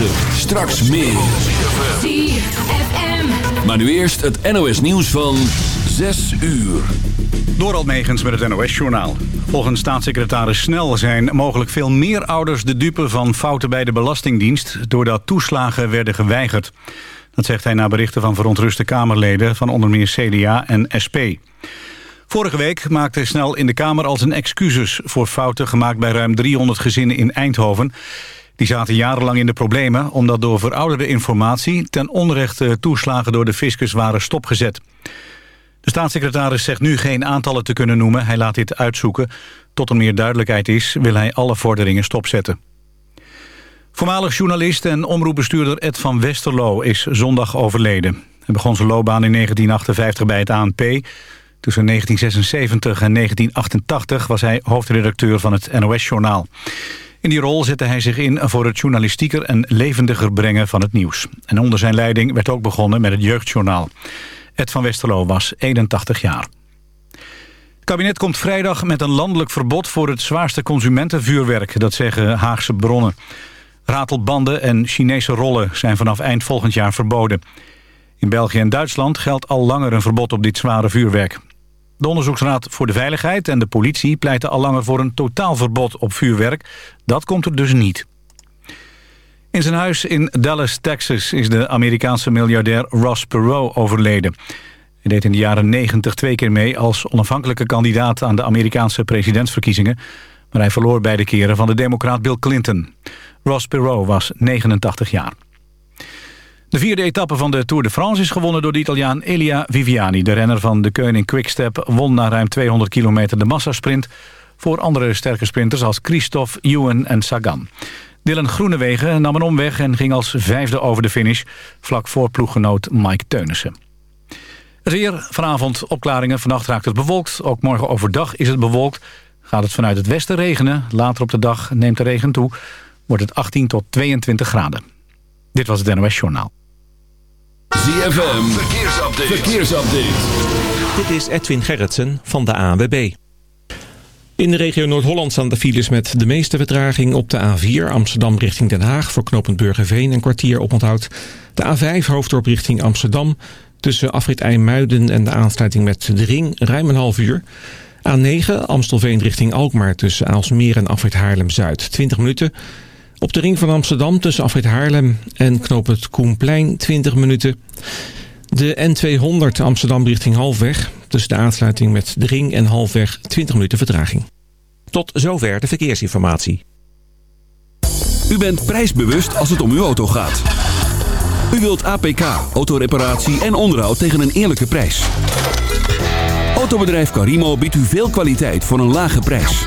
9. Straks meer. Maar nu eerst het NOS nieuws van 6 uur. Door Megens met het NOS-journaal. Volgens staatssecretaris Snel zijn mogelijk veel meer ouders de dupe van fouten bij de Belastingdienst... doordat toeslagen werden geweigerd. Dat zegt hij na berichten van verontruste Kamerleden van onder meer CDA en SP. Vorige week maakte Snel in de Kamer al zijn excuses voor fouten gemaakt bij ruim 300 gezinnen in Eindhoven. Die zaten jarenlang in de problemen omdat door verouderde informatie ten onrechte toeslagen door de fiscus waren stopgezet. De staatssecretaris zegt nu geen aantallen te kunnen noemen. Hij laat dit uitzoeken. Tot er meer duidelijkheid is, wil hij alle vorderingen stopzetten. Voormalig journalist en omroepbestuurder Ed van Westerlo is zondag overleden. Hij begon zijn loopbaan in 1958 bij het ANP. Tussen 1976 en 1988 was hij hoofdredacteur van het NOS-journaal. In die rol zette hij zich in voor het journalistieker en levendiger brengen van het nieuws. En onder zijn leiding werd ook begonnen met het jeugdjournaal. Ed van Westerlo was 81 jaar. Het kabinet komt vrijdag met een landelijk verbod voor het zwaarste consumentenvuurwerk. Dat zeggen Haagse bronnen. Ratelbanden en Chinese rollen zijn vanaf eind volgend jaar verboden. In België en Duitsland geldt al langer een verbod op dit zware vuurwerk. De Onderzoeksraad voor de Veiligheid en de politie pleiten al langer voor een totaalverbod op vuurwerk. Dat komt er dus niet. In zijn huis in Dallas, Texas is de Amerikaanse miljardair Ross Perot overleden. Hij deed in de jaren 90 twee keer mee als onafhankelijke kandidaat aan de Amerikaanse presidentsverkiezingen. Maar hij verloor beide keren van de democraat Bill Clinton. Ross Perot was 89 jaar. De vierde etappe van de Tour de France is gewonnen door de Italiaan Elia Viviani. De renner van de Keuning Quickstep won na ruim 200 kilometer de massasprint... voor andere sterke sprinters als Christophe, Ewan en Sagan. Dylan Groenewegen nam een omweg en ging als vijfde over de finish... vlak voor ploeggenoot Mike Teunissen. Het weer, vanavond opklaringen, vannacht raakt het bewolkt. Ook morgen overdag is het bewolkt. Gaat het vanuit het westen regenen. Later op de dag neemt de regen toe. Wordt het 18 tot 22 graden. Dit was het NOS Journaal. ZFM, verkeersupdate. verkeersupdate. Dit is Edwin Gerritsen van de ANWB. In de regio Noord-Holland staan de files met de meeste vertraging op de A4 Amsterdam richting Den Haag voor knooppunt Burgerveen een kwartier oponthoud. De A5 hoofddorp richting Amsterdam tussen afrit IJmuiden en de aansluiting met de ring ruim een half uur. A9 Amstelveen richting Alkmaar tussen Aalsmeer en afrit Haarlem-Zuid 20 minuten. Op de ring van Amsterdam tussen afrit Haarlem en knooppunt Koenplein 20 minuten. De N200 Amsterdam richting Halfweg tussen de aansluiting met de ring en Halfweg 20 minuten vertraging. Tot zover de verkeersinformatie. U bent prijsbewust als het om uw auto gaat. U wilt APK, autoreparatie en onderhoud tegen een eerlijke prijs. Autobedrijf Carimo biedt u veel kwaliteit voor een lage prijs.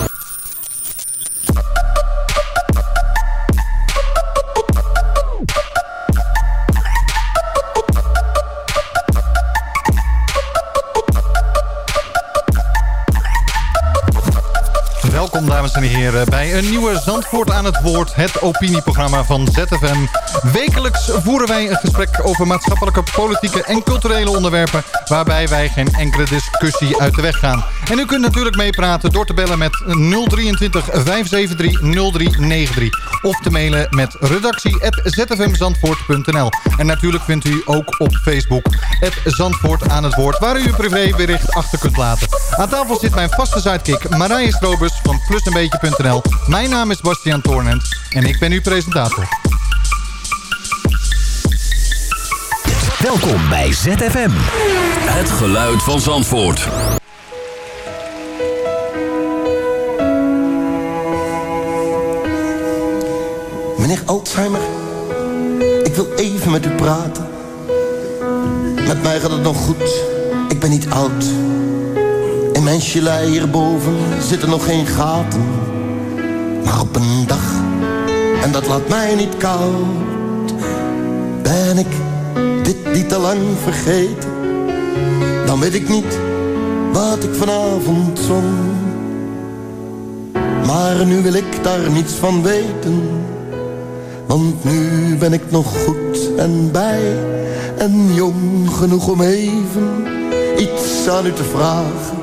En heren bij een nieuwe Zandvoort aan het woord. Het opinieprogramma van ZFM. Wekelijks voeren wij een gesprek over maatschappelijke, politieke en culturele onderwerpen. Waarbij wij geen enkele discussie uit de weg gaan. En u kunt natuurlijk meepraten door te bellen met 023 573 0393. Of te mailen met redactie.zfmzandvoort.nl. En natuurlijk vindt u ook op Facebook Zandvoort aan het woord. Waar u uw privébericht achter kunt laten. Aan tafel zit mijn vaste sidekick Marije Strobus van plusenbeetje.nl. Mijn naam is Bastiaan Toornent en ik ben uw presentator. Welkom bij ZFM. Het geluid van Zandvoort. Meneer Alzheimer, ik wil even met u praten. Met mij gaat het nog goed, ik ben niet oud. In mijn gelei hierboven zitten nog geen gaten. Maar op een dag, en dat laat mij niet koud, ben ik niet te lang vergeten. Dan weet ik niet wat ik vanavond zong. Maar nu wil ik daar niets van weten. Want nu ben ik nog goed en bij en jong genoeg om even iets aan u te vragen.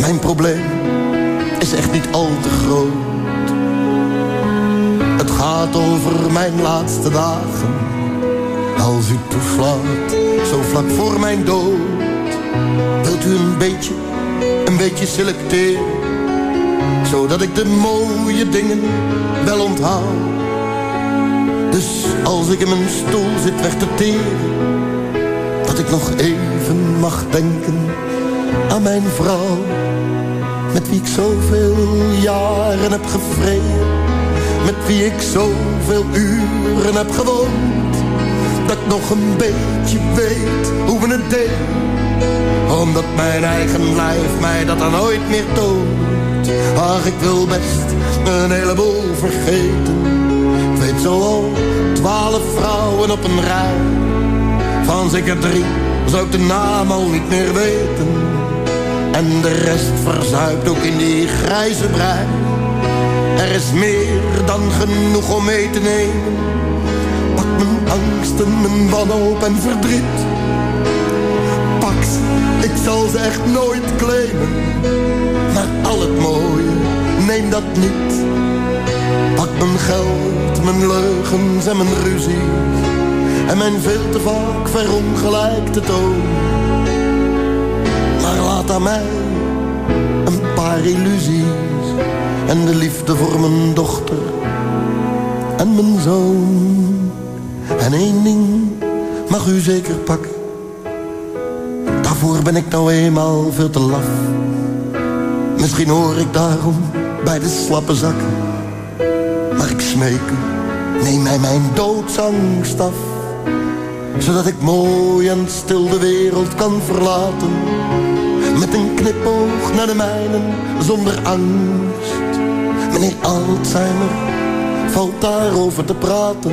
Mijn probleem is echt niet al te groot. Het gaat over mijn laatste dagen. Als u toeslaat, zo vlak voor mijn dood. Wilt u een beetje, een beetje selecteren. Zodat ik de mooie dingen wel onthoud. Dus als ik in mijn stoel zit weg te teren. Dat ik nog even mag denken aan mijn vrouw met wie ik zoveel jaren heb gevreden. Met wie ik zoveel uren heb gewoond. Dat ik nog een beetje weet hoe we het deden. Omdat mijn eigen lijf mij dat dan nooit meer toont. Ach, ik wil best een heleboel vergeten. Ik weet zo al twaalf vrouwen op een rij. Van zeker drie zou ik de naam al niet meer weten. En de rest verzuipt ook in die grijze brei. Er is meer dan genoeg om mee te nemen. Angsten, mijn wanhoop en verdriet. Pak ik zal ze echt nooit claimen. Maar al het mooie, neem dat niet. Pak mijn geld, mijn leugens en mijn ruzie. En mijn veel te vaak verongelijkte toon maar laat aan mij een paar illusies en de liefde voor mijn dochter en mijn zoon. En één ding mag u zeker pakken, daarvoor ben ik nou eenmaal veel te laf. Misschien hoor ik daarom bij de slappe zakken, maar ik smeek u, neem mij mijn doodsangst af zodat ik mooi en stil de wereld kan verlaten. Met een knipoog naar de mijnen, zonder angst. Meneer Alzheimer, valt daarover te praten.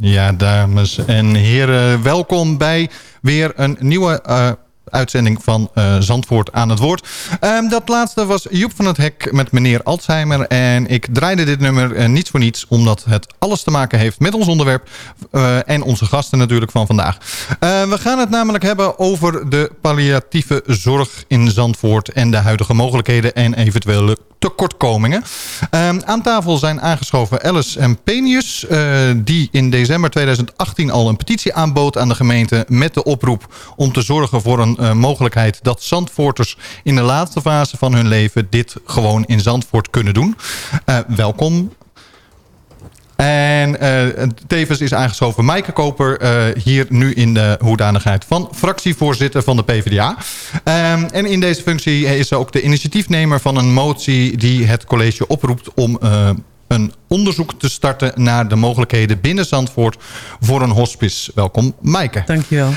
Ja, dames en heren, welkom bij weer een nieuwe uh, uitzending van uh, Zandvoort aan het woord. Um, dat laatste was Joep van het Hek met meneer Alzheimer. En ik draaide dit nummer uh, niet voor niets, omdat het alles te maken heeft met ons onderwerp. Uh, en onze gasten natuurlijk van vandaag. we gaan het namelijk hebben over de palliatieve zorg in Zandvoort. En de huidige mogelijkheden en eventuele tekortkomingen. Um, aan tafel zijn aangeschoven Alice en Penius... Die in december 2018 al een petitie aanbood aan de gemeente... met de oproep om te zorgen voor een uh, mogelijkheid... dat Zandvoorters in de laatste fase van hun leven... dit gewoon in Zandvoort kunnen doen. Uh, welkom En uh, tevens is aangeschoven Maaike Koper... Hier nu in de hoedanigheid van fractievoorzitter van de PvdA. Um, en in deze functie is ze ook de initiatiefnemer van een motie... die het college oproept om... een onderzoek te starten naar de mogelijkheden binnen Zandvoort voor een hospice. Welkom, Maaike. Dankjewel. Uh,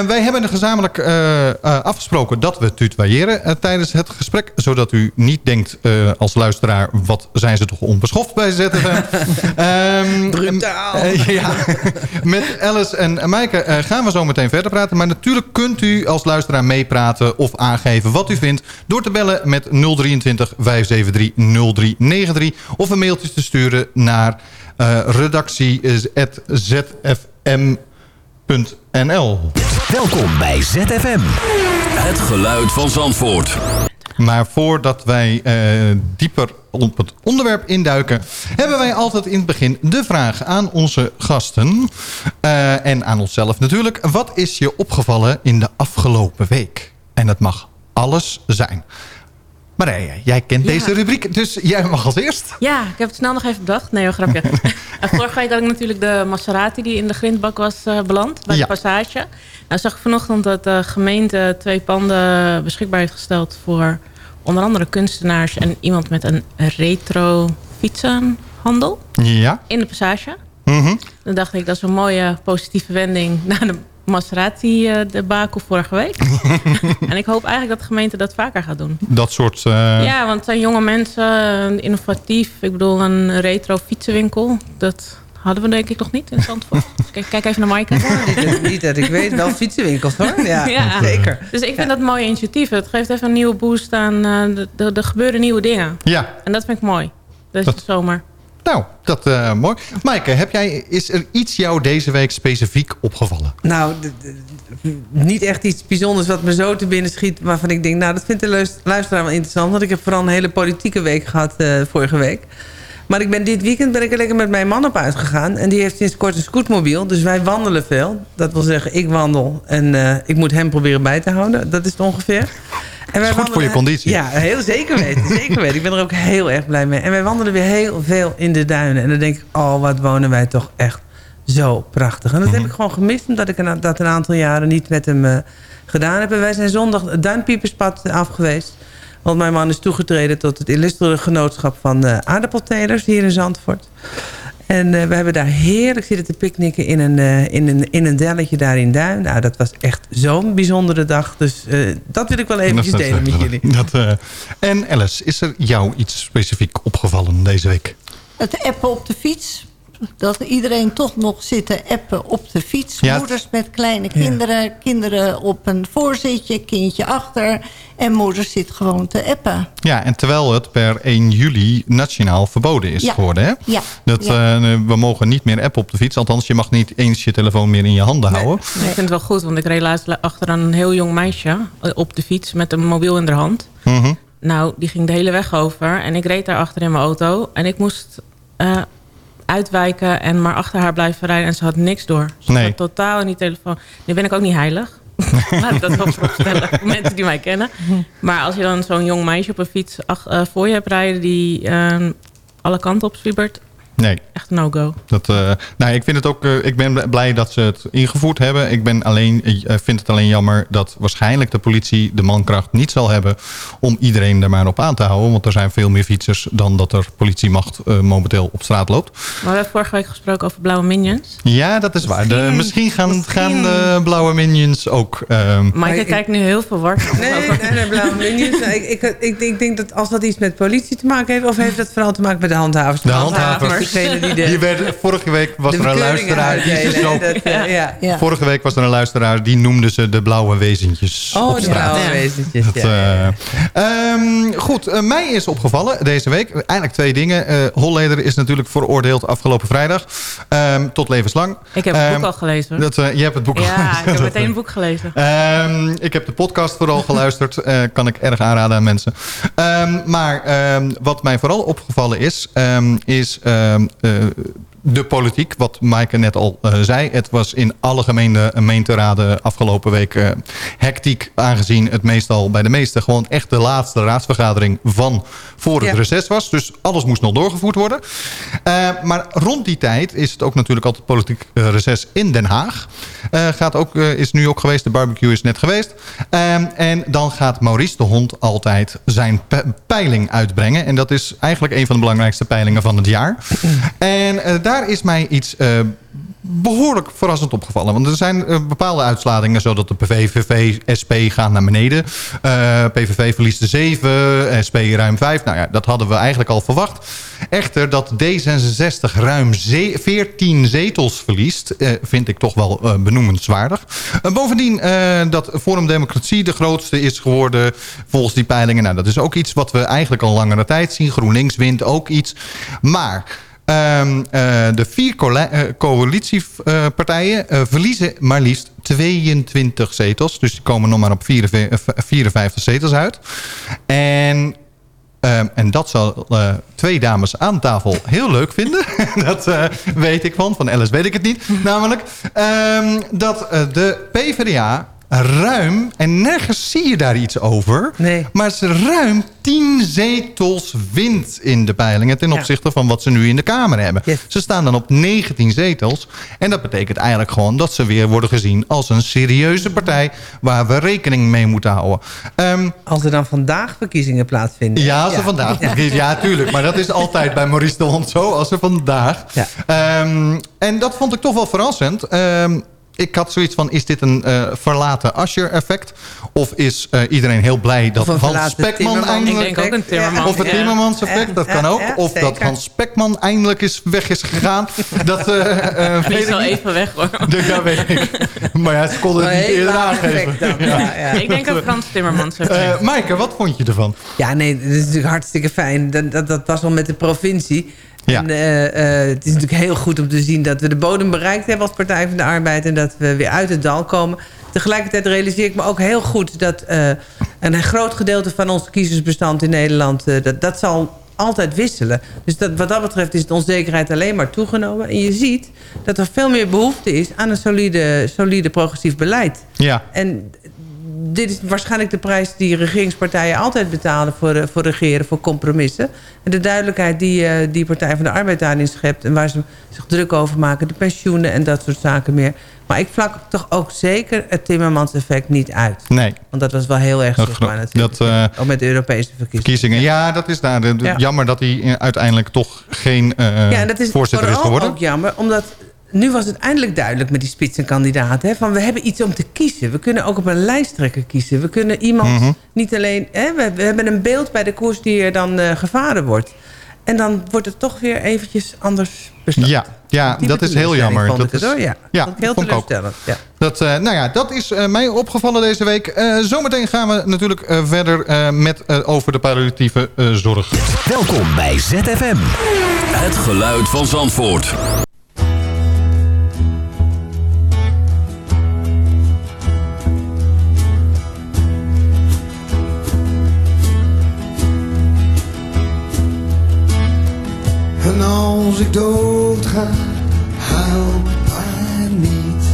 wij hebben gezamenlijk uh, uh, afgesproken dat we tutoyeren tijdens het gesprek. Zodat u niet denkt als luisteraar, wat zijn ze toch onbeschoft bij ZFM. um, Brutaal. ja, met Alice en Maaike gaan we zo meteen verder praten. Maar natuurlijk kunt u als luisteraar meepraten of aangeven wat u vindt... door te bellen met 023 573 0393 of een te sturen naar uh, redactie.zfm.nl. Welkom bij ZFM. Het geluid van Zandvoort. Maar voordat wij uh, dieper op het onderwerp induiken... hebben wij altijd in het begin de vraag aan onze gasten... Uh, en aan onszelf natuurlijk. Wat is je opgevallen in de afgelopen week? En het mag alles zijn. Marije, jij kent Ja. deze rubriek, dus jij mag als eerst. Ja, ik heb het snel nog even bedacht. Nee, hoor, grapje. En Vorige week had ik natuurlijk de Maserati die in de grindbak was eh, beland. Bij Ja. de passage. Nou zag ik vanochtend dat de gemeente twee panden beschikbaar heeft gesteld... voor onder andere kunstenaars en iemand met een retro fietsenhandel. Ja. In de passage. Mhm. Dan dacht ik, dat is een mooie positieve wending... naar de Maserati eh vorige week. en ik hoop eigenlijk dat de gemeente dat vaker gaat doen. Dat soort... eh, Ja, want het zijn jonge mensen, eh, innovatief. Ik bedoel, een retro fietsenwinkel. Dat hadden we denk ik nog niet in Zandvoort. kijk, kijk even naar Maaike. niet, dat, niet dat ik weet, wel fietsenwinkels hoor. Ja, Ja. zeker. Dus ik vind dat een mooi initiatief. Het geeft even een nieuwe boost aan... eh, de- de- er gebeuren nieuwe dingen. Ja. En dat vind ik mooi. Deze zomer. Nou, dat eh mooi. Maaike, heb jij, is er iets jou deze week specifiek opgevallen? Nou, niet echt iets bijzonders wat me zo te binnen schiet... waarvan ik denk, nou, dat vindt de luis- luisteraar wel interessant. Want ik heb vooral een hele politieke week gehad eh, vorige week. Maar ik ben dit weekend ben ik er lekker met mijn man op uitgegaan. En die heeft sinds kort een scootmobiel. Dus wij wandelen veel. Dat wil zeggen, ik wandel en eh, ik moet hem proberen bij te houden. Dat is het ongeveer. En wij goed voor je conditie. Ja, heel zeker weten. Zeker weten. Ik ben er ook heel erg blij mee. En wij wandelen weer heel veel in de duinen. En dan denk ik, oh, wat wonen wij toch echt zo prachtig. En dat heb ik gewoon gemist, omdat ik een- dat een aantal jaren niet met hem eh, gedaan heb. En wij zijn zondag het Duinpieperspad af geweest. Want mijn man is toegetreden tot het illustere genootschap van eh, aardappeltelers hier in Zandvoort. En eh, we hebben daar heerlijk zitten te picknicken in een, eh, in een, in een delletje daar in Duin. Nou, dat was echt zo'n bijzondere dag. Dus eh, dat wil ik wel eventjes delen met jullie. Dat, eh, en Alice, is er jou iets specifiek opgevallen deze week? Het appen op de fiets. Dat iedereen toch nog zit te appen op de fiets. Ja. Moeders met kleine kinderen. Kinderen op een voorzitje, kindje achter. En moeder zit gewoon te appen. Ja, en terwijl het per 1 juli nationaal verboden is Ja. geworden. Hè? Ja. Dat, Ja. eh, we mogen niet meer appen op de fiets. Althans, je mag niet eens je telefoon meer in je handen houden. Nee, ik vind het wel goed, want ik reed laatst achter een heel jong meisje eh, op de fiets met een mobiel in de hand. Mhm. Nou, die ging de hele weg over en ik reed daar achter in mijn auto. En ik moest eh, uitwijken en maar achter haar blijven rijden en ze had niks door. Ze Nee. had totaal in die telefoon. Nu ben ik ook niet heilig. Laat ik dat wel voorstellen voor mensen die mij kennen. Maar als je dan zo'n jong meisje op een fiets ach- eh, voor je hebt rijden... die eh, alle kanten op zwiebert, Nee. echt no-go. Dat, eh, nou, ik, vind het ook, eh, ik ben blij dat ze het ingevoerd hebben. Ik ben alleen, ik eh, vind het alleen jammer dat waarschijnlijk de politie de mankracht niet zal hebben... om iedereen er maar op aan te houden. Want er zijn veel meer fietsers dan dat er politiemacht eh, momenteel op straat loopt. Maar we hebben vorige week gesproken over blauwe minions. Ja, dat is waar. De, misschien gaan, gaan de blauwe minions ook... ehm, Maaike kijkt nu heel verward. Nee, nee, nee, blauwe minions. Nou, ik, ik, ik, ik denk dat als dat iets met politie te maken heeft... of heeft dat vooral te maken met de handhavers? De handhavers. Degene die de, werd, vorige week was er een luisteraar... Die ze uitdelen, zo, dat, eh, ja. Ja. Vorige week was er een luisteraar... die noemde ze de blauwe wezentjes Oh, op de straat. blauwe wezentjes. Dat, ja. eh, ehm, goed, eh, mij is opgevallen deze week. Eigenlijk twee dingen. Eh Holleder is natuurlijk veroordeeld afgelopen vrijdag. ehm, tot levenslang. Ik heb het Ehm, boek al gelezen. hoor. Dat, eh, je hebt het boek al ja, gelezen. ik heb meteen een boek gelezen. Ehm, ik heb de podcast vooral geluisterd. Eh, kan ik erg aanraden aan mensen. Ehm, maar ehm, wat mij vooral opgevallen is... ehm, is eh, de politiek, wat Maaike net al uh, zei. Het was in alle gemeente, gemeenteraden afgelopen week uh, hectiek... aangezien het meestal bij de meeste gewoon echt de laatste raadsvergadering van voor het ja. reces was. Dus alles moest nog doorgevoerd worden. Uh, maar rond die tijd is het ook natuurlijk altijd politiek reces in Den Haag. gaat ook, is nu ook geweest, de barbecue is net geweest. en dan gaat Maurice de Hond altijd zijn peiling uitbrengen. En dat is eigenlijk een van de belangrijkste peilingen van het jaar. En daar daar is mij iets uh, behoorlijk verrassend opgevallen. Want er zijn uh, bepaalde uitslatingen... zodat de PVV, SP gaan naar beneden. Uh, PVV verliest de 7, SP ruim 5. Nou ja, dat hadden we eigenlijk al verwacht. Echter, dat D66 ruim 14 zetels verliest... Vind ik toch wel benoemenswaardig. bovendien dat Forum Democratie de grootste is geworden... volgens die peilingen. Nou, dat is ook iets wat we eigenlijk al langere tijd zien. GroenLinks wint ook iets. Maar... Um, uh, de vier uh, coalitiepartijen uh, verliezen maar liefst 22 zetels. Dus die komen nog maar op 54, 54 zetels uit. En Um, en dat zal twee dames aan tafel heel leuk vinden. dat weet ik van. Van Alice weet ik het niet. Namelijk um, dat de PvdA ruim, en nergens zie je daar iets over... Nee. maar ze ruim 10 zetels wint in de peilingen... ten opzichte ja. van wat ze nu in de Kamer hebben. Yes. Ze staan dan op 19 zetels. En dat betekent eigenlijk gewoon dat ze weer worden gezien... als een serieuze partij waar we rekening mee moeten houden. Um, als er dan vandaag verkiezingen plaatsvinden. Ja, als er ja. vandaag verkiezingen... Ja, tuurlijk. Maar dat is altijd bij Maurice de Hond zo. Als er vandaag... Ja. Um, en dat vond ik toch wel verrassend... Um, ik had zoiets van, is dit een uh, verlaten Asher-effect? Of is uh, iedereen heel blij dat Hans Spekman eindelijk... Ik denk ook een Timmermans. Of het Timmermans-effect, ja. dat kan ook. Ja, of dat Hans Spekman eindelijk is weg is gegaan. dat, uh, uh, is al even weg hoor. De, ja, weet ik. Maar ja, ze konden het niet eerder aangeven. Ja. Ik denk ook Frans Timmermans effect. Maaike, wat vond je ervan? Ja, nee, dat is natuurlijk hartstikke fijn. Dat, dat, dat was al met de provincie... Ja. En, uh, uh, het is natuurlijk heel goed om te zien dat we de bodem bereikt hebben als Partij van de Arbeid. En dat we weer uit het dal komen. Tegelijkertijd realiseer ik me ook heel goed dat uh, een groot gedeelte van ons kiezersbestand in Nederland... dat, dat zal altijd wisselen. Dus dat, wat dat betreft is de onzekerheid alleen maar toegenomen. En je ziet dat er veel meer behoefte is aan een solide, solide progressief beleid. Ja. En dit is waarschijnlijk de prijs die regeringspartijen altijd betalen voor, voor regeren, voor compromissen. En de duidelijkheid die, uh, die Partij van de Arbeid daarin schept en waar ze zich druk over maken, de pensioenen en dat soort zaken meer. Maar ik vlak toch ook zeker het Timmermans-effect niet uit. Nee. Want dat was wel heel erg zichtbaar natuurlijk. Dat, uh, ook met de Europese verkiezingen. verkiezingen. Ja, dat is daar. Ja. Jammer dat hij uiteindelijk toch geen uh, ja, dat is voorzitter is geworden. ook jammer, omdat nu was het eindelijk duidelijk met die spitsenkandidaten. Van we hebben iets om te kiezen. We kunnen ook op een lijsttrekker kiezen. We kunnen iemand mm -hmm. niet alleen... Hè, we, we, hebben een beeld bij de koers die er dan uh, gevaren wordt. En dan wordt het toch weer eventjes anders besloten. Ja, ja dat is heel jammer. Dat is, ja, ja, dat heel teleurstellend. Ja. Dat, uh, nou ja, dat is uh, mij opgevallen deze week. Uh, zometeen gaan we natuurlijk verder met over de palliatieve zorg. Welkom bij ZFM. Het geluid van Zandvoort. Als ik dood ga, huil maar niet.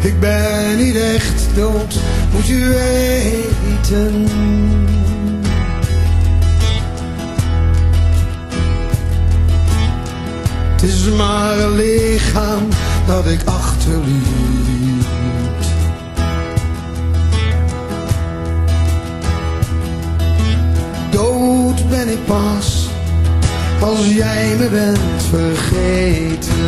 Ik ben niet echt dood, moet je weten. Het is maar een lichaam dat ik achterliet. Ben ik pas als jij me bent vergeten.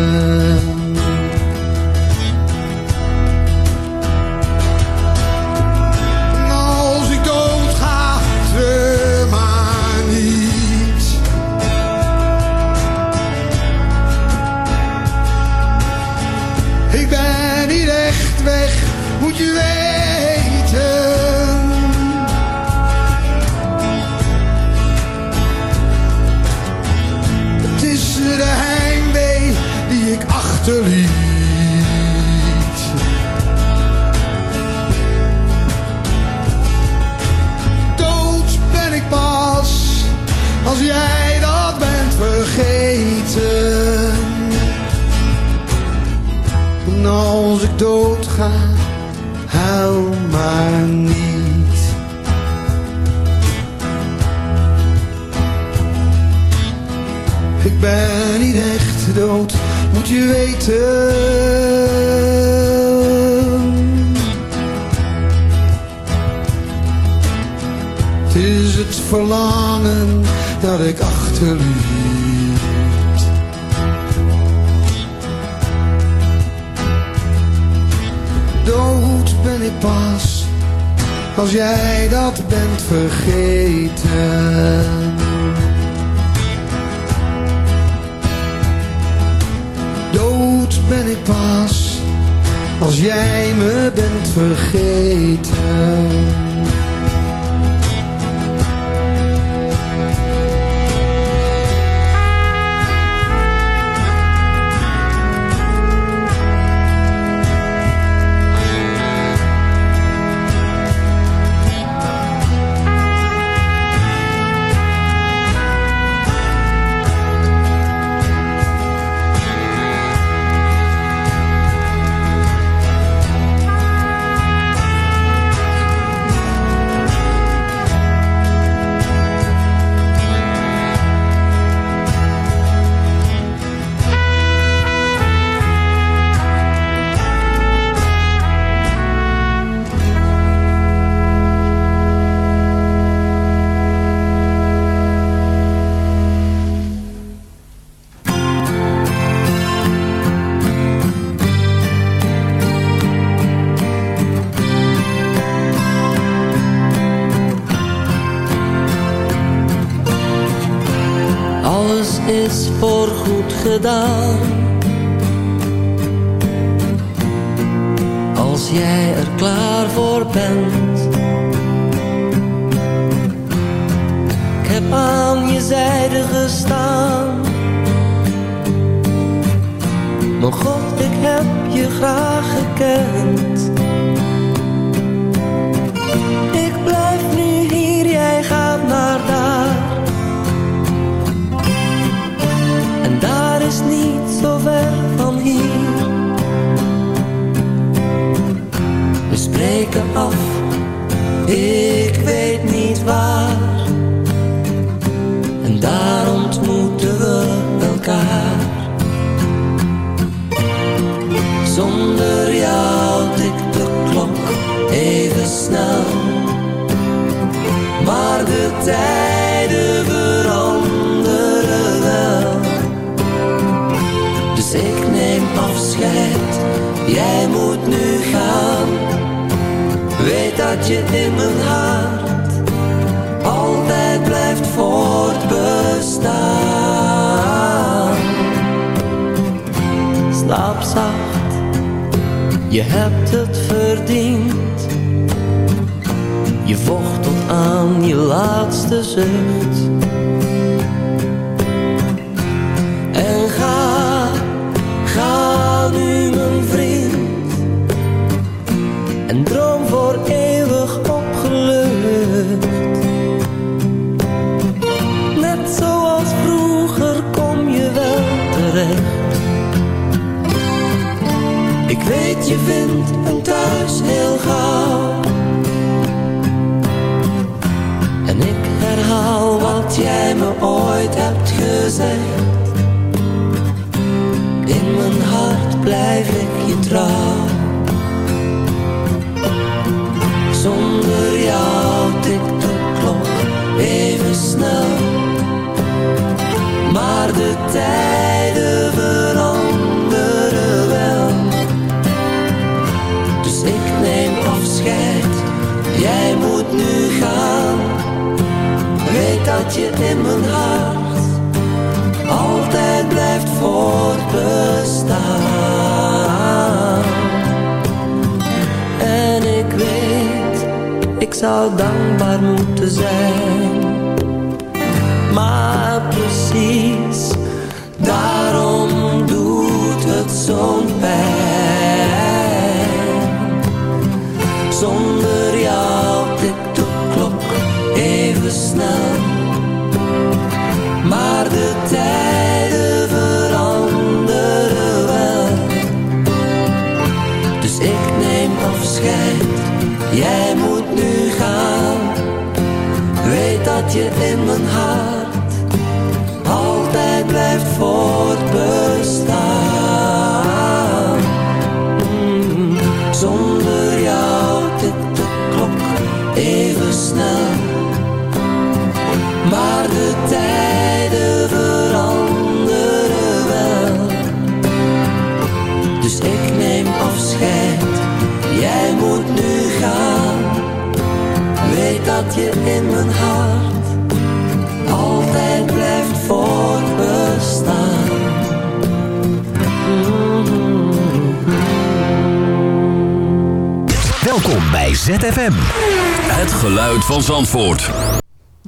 Als ik doodga, huil maar niet. Ik ben niet echt dood, moet je weten. Het is het verlangen dat ik achterliet. Pas, als jij dat bent vergeten. Dood ben ik pas, als jij me bent vergeten. da niet zo ver van hier. We spreken af, ik weet niet waar. En daar ontmoeten we elkaar. Zonder jou tikt de klok even snel. Maar de tijden jij moet nu gaan. Weet dat je in mijn hart altijd blijft voortbestaan. Slaap zacht, je hebt het verdiend. Je vocht tot aan je laatste zucht. Je vindt een thuis heel gauw. En ik herhaal wat jij me ooit hebt gezegd. In mijn hart blijf ik je trouw. Zonder jou tikt de klok even snel. Maar de tijden je in mijn hart altijd blijft voortbestaan. En ik weet, ik zou dankbaar moeten zijn. Maar dat je in mijn hart altijd blijft voortbestaan. Welkom bij ZFM. Het geluid van Zandvoort.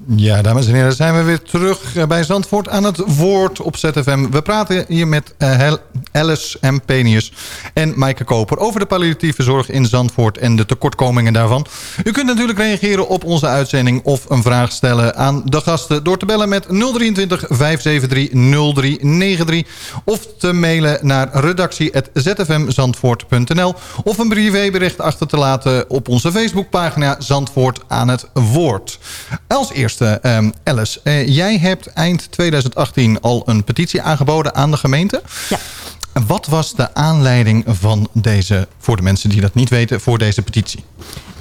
Ja, dames en heren, zijn we weer terug eh, bij Zandvoort aan het woord op ZFM. We praten hier met uh, Alice M. Penius en Maaike Koper... over de palliatieve zorg in Zandvoort en de tekortkomingen daarvan. U kunt natuurlijk reageren op onze uitzending of een vraag stellen aan de gasten... door te bellen met 023 573 0393 of te mailen naar redactie.zfmzandvoort.nl... of een privébericht achter te laten op onze Facebookpagina Zandvoort aan het woord. Als eerste um, Alice, uh, jij hebt eind 2018 al een petitie aangeboden aan de gemeente. Ja. Wat was de aanleiding van deze, voor de mensen die dat niet weten, voor deze petitie?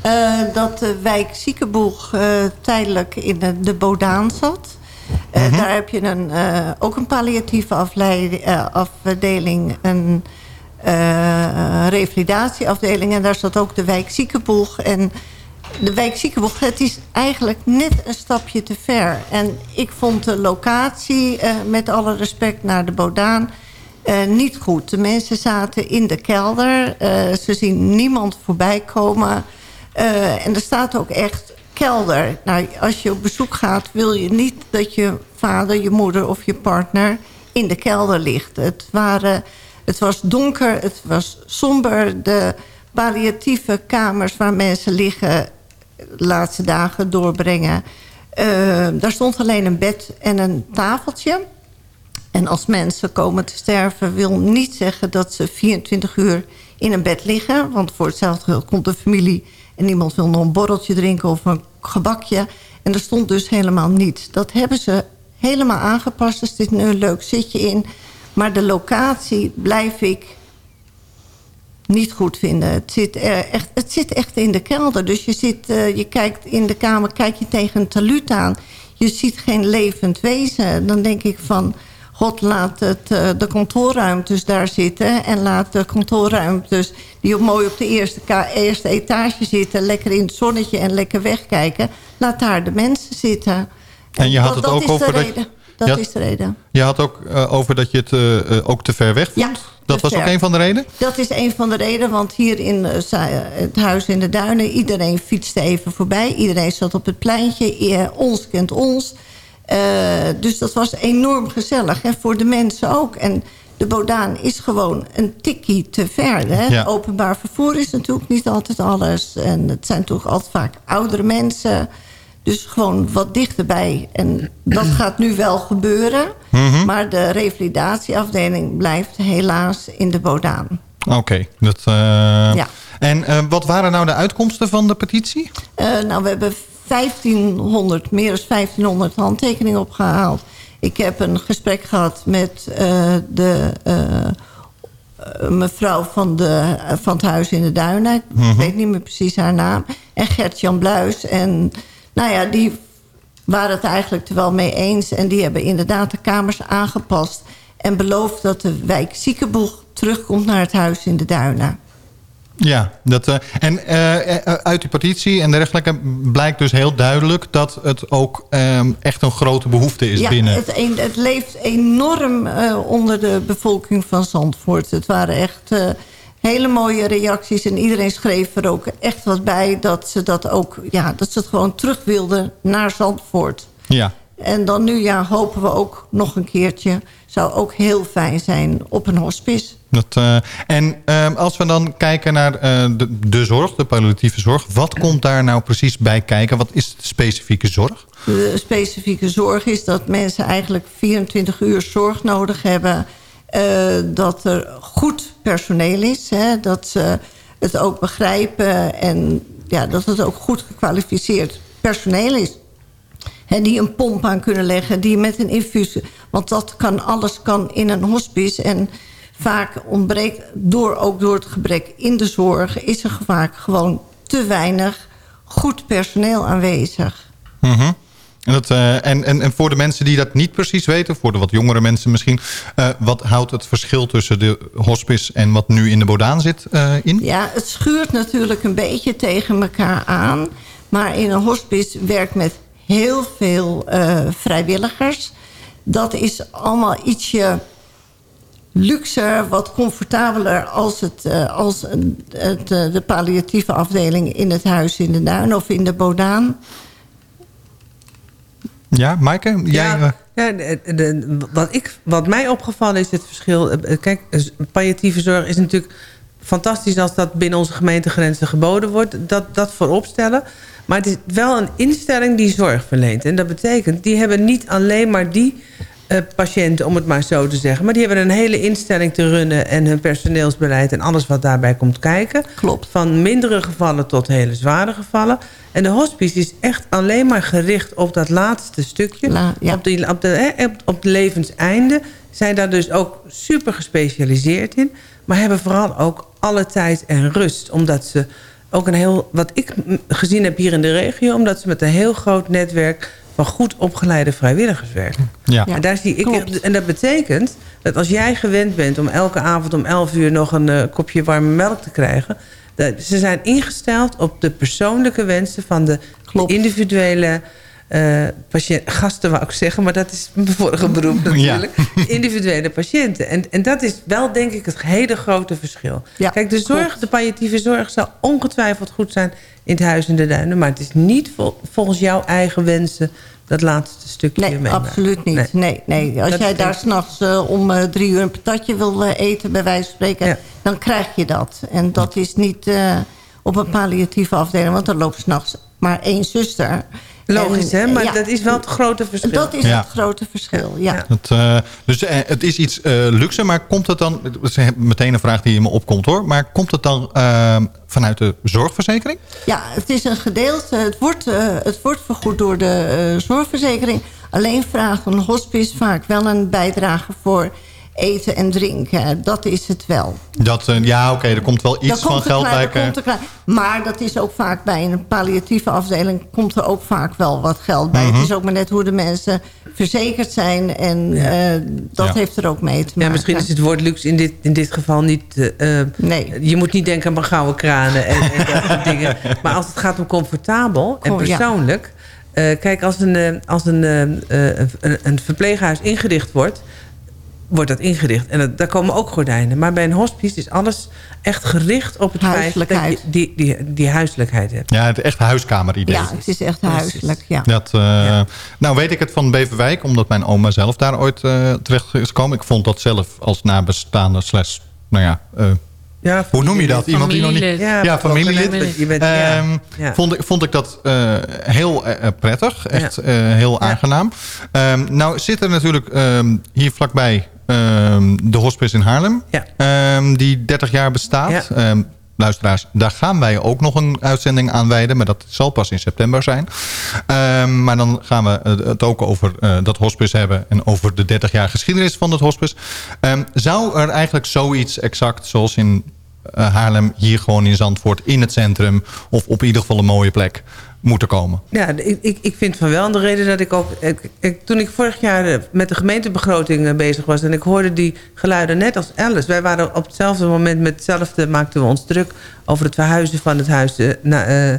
Uh, dat de wijk Ziekenboeg uh, tijdelijk in de, de Bodaan zat. Uh, mm -hmm. Daar heb je een, ook een palliatieve afdeling, een revalidatieafdeling. En daar zat ook de wijk Ziekenboeg. En de wijk Ziekenboeg, het is eigenlijk net een stapje te ver. En ik vond de locatie, met alle respect naar de Bodaan, uh, niet goed. De mensen zaten in de kelder. Uh, ze zien niemand voorbij komen. en er staat ook echt kelder. Nou, als je op bezoek gaat, wil je niet dat je vader, je moeder of je partner in de kelder ligt. Het, waren, het was donker, het was somber. De palliatieve kamers waar mensen liggen de laatste dagen doorbrengen. Daar stond alleen een bed en een tafeltje. En als mensen komen te sterven wil niet zeggen dat ze 24 uur in een bed liggen. Want voor hetzelfde komt de familie en niemand wil nog een borreltje drinken of een gebakje. En er stond dus helemaal niets. Dat hebben ze helemaal aangepast. Er zit nu een leuk zitje in. Maar de locatie blijf ik niet goed vinden. Het zit, echt, het zit echt in de kelder. Dus je, zit, uh, je kijkt in de kamer, kijk je tegen een taluut aan. Je ziet geen levend wezen. Dan denk ik van... God laat het, uh, de kantoorruimtes daar zitten... en laat de kantoorruimtes die op, mooi op de eerste, eerste etage zitten... lekker in het zonnetje en lekker wegkijken... laat daar de mensen zitten. En je had het dat ook over... Dat, dat had, is de reden. Je had ook uh, over dat je het uh, ook te ver weg vond? Ja, dat was ver. ook een van de redenen? Dat is een van de redenen, want hier in uh, het huis in de Duinen... iedereen fietste even voorbij. Iedereen zat op het pleintje. ons kent ons. Dus dat was enorm gezellig. En voor de mensen ook. En de Bodaan is gewoon een tikkie te ver. Hè? Ja. Openbaar vervoer is natuurlijk niet altijd alles. En het zijn toch altijd vaak oudere mensen... Dus gewoon wat dichterbij. En dat gaat nu wel gebeuren. Mhm. Mm -hmm. Maar de revalidatieafdeling blijft helaas in de Bodaan. Oké. Okay, dat. Uh... Ja. En uh, wat waren nou de uitkomsten van de petitie? Uh, nou, we hebben 1500, meer dan 1500 handtekeningen opgehaald. Ik heb een gesprek gehad met de mevrouw van, de, van het huis in de Duinen. Ik Mhm. mm -hmm. weet niet meer precies haar naam. En Gert-Jan Bluis en nou ja, die waren het eigenlijk er wel mee eens. En die hebben inderdaad de kamers aangepast. En beloofd dat de wijk Ziekenboeg terugkomt naar het huis in de Duinen. Ja, dat, uh, en uh, uit die petitie en dergelijke blijkt dus heel duidelijk... dat het ook um, echt een grote behoefte is ja, binnen... Het, het leeft enorm uh, onder de bevolking van Zandvoort. Het waren echt hele mooie reacties. En iedereen schreef er ook echt wat bij dat ze dat ook, ja, dat ze het gewoon terug wilden naar Zandvoort. Ja. En dan nu, ja, hopen we ook nog een keertje. Zou ook heel fijn zijn op een hospice. Uh, en uh, als we dan kijken naar uh, de, zorg, de palliatieve zorg. Wat komt daar nou precies bij kijken? Wat is de specifieke zorg? De specifieke zorg is dat mensen eigenlijk 24 uur zorg nodig hebben. Uh, dat er goed personeel is. Hè, dat ze het ook begrijpen. En ja, dat het ook goed gekwalificeerd personeel is. Hè, die een pomp aan kunnen leggen. Die met een infusie... Want dat kan, alles kan in een hospice. En vaak ontbreekt, door, ook door het gebrek in de zorg... is er vaak gewoon te weinig goed personeel aanwezig. Mm -hmm. En, dat, uh, en, en, en voor de mensen die dat niet precies weten... voor de wat jongere mensen misschien... Uh, wat houdt het verschil tussen de hospice en wat nu in de Bodaan zit uh, in? Ja, het schuurt natuurlijk een beetje tegen elkaar aan. Maar in een hospice werkt met heel veel eh, vrijwilligers. Dat is allemaal ietsje luxer, wat comfortabeler als, het, uh, als het, uh, de palliatieve afdeling in het huis in de Duin of in de Bodaan. Ja, Maaike? Jij, ja, ja de, de, wat, ik, wat mij opgevallen is het verschil... Kijk, palliatieve zorg is natuurlijk fantastisch als dat binnen onze gemeentegrenzen geboden wordt. Dat, dat voorop stellen. Maar het is wel een instelling die zorg verleent. En dat betekent, die hebben niet alleen maar die uh, patiënten, om het maar zo te zeggen. Maar die hebben een hele instelling te runnen en hun personeelsbeleid en alles wat daarbij komt kijken. Klopt. Van mindere gevallen tot hele zware gevallen. En de hospice is echt alleen maar gericht op dat laatste stukje. La, ja. op, de, op, de, hè, op, op de levenseinde. Zijn daar dus ook super gespecialiseerd in. Maar hebben vooral ook alle tijd en rust. Omdat ze ook een heel, wat ik gezien heb hier in de regio... omdat ze met een heel groot netwerk van goed opgeleide vrijwilligers werken. Ja. En, daar zie ik en dat betekent dat als jij gewend bent om elke avond om 11 uur nog een uh, kopje warme melk te krijgen... Dat, ze zijn ingesteld op de persoonlijke wensen van de individuele uh, patiënt, gasten wou ik zeggen, maar dat is mijn vorige beroep natuurlijk. Ja. Individuele patiënten. En, en dat is wel denk ik het hele grote verschil. Ja, Kijk, de zorg, de palliatieve zorg zal ongetwijfeld goed zijn in het huis in de duinen. Maar het is niet vol, volgens jouw eigen wensen dat laatste stukje Nee, meemaken. absoluut niet. Nee. Nee, nee. Als Dat jij daar s'nachts uh, om uh, drie uur een patatje wil uh, eten, bij wijze van spreken, Ja. dan krijg je dat. En dat is niet op een palliatieve afdeling, want er loopt s'nachts maar één zuster. Logisch, En, hè? Maar ja, dat is wel het grote verschil. Dat is Ja. het grote verschil, ja. Het, uh, dus uh, het is iets uh, luxe, maar komt het dan... Dat is meteen een vraag die in me opkomt hoor. Maar komt het dan ehm, vanuit de zorgverzekering? Ja, het is een gedeelte. Het wordt, uh, het wordt vergoed door de uh, zorgverzekering. Alleen vraagt een hospice vaak wel een bijdrage voor eten en drinken. Dat is het wel. Dat, uh, ja, oké, okay, er komt wel iets van geld bij. Maar dat is ook vaak bij een palliatieve afdeling... komt er ook vaak wel wat geld bij. Mhm. Het is ook maar net hoe de mensen verzekerd zijn. En ja. uh, dat Ja. heeft er ook mee te maken. Ja, misschien is het woord luxe in dit, in dit geval niet... eh, Nee. Je moet niet denken aan gouden kranen en, en dat soort dingen. Maar als het gaat om comfortabel en Kom, ja. persoonlijk... eh, kijk, als een, eh, als een, eh, eh, een, een verpleeghuis ingericht wordt... wordt dat ingericht. En dat, daar komen ook gordijnen. Maar bij een hospice is alles echt gericht op het feit... dat je die, die, die huiselijkheid hebt. Ja, het echt huiskameridee. Ja, het is echt huiselijk, ja. Dat, uh, Nou weet ik het van Beverwijk, omdat mijn oma zelf daar ooit uh, terecht is gekomen. Ik vond dat zelf als nabestaande slash, nou ja... Uh, ja, Hoe noem je dat? Iemand die nog niet. Ja, ja familielid. Je bent, ja, um, ja. vond, ik, vond ik dat uh, heel uh, prettig. Echt ja. uh, heel aangenaam. Um, nou zit er natuurlijk um, hier vlakbij de hospice in Haarlem. die 30 jaar bestaat. Luisteraars, daar gaan wij ook nog een uitzending aan wijden. Maar dat zal pas in september zijn. Um, maar dan gaan we het ook over uh, dat hospice hebben. En over de 30 jaar geschiedenis van het hospice. Um, zou er eigenlijk zoiets exact zoals in uh, Haarlem... hier gewoon in Zandvoort in het centrum... of op ieder geval een mooie plek moeten komen? Ja, ik, ik, ik vind van wel. En de reden dat ik ook... Ik, ik, toen ik vorig jaar eh, met de gemeentebegroting bezig was... en ik hoorde die geluiden net als Alice. Wij waren op hetzelfde moment met hetzelfde... maakten we ons druk over het verhuizen van het huis... Na, uh,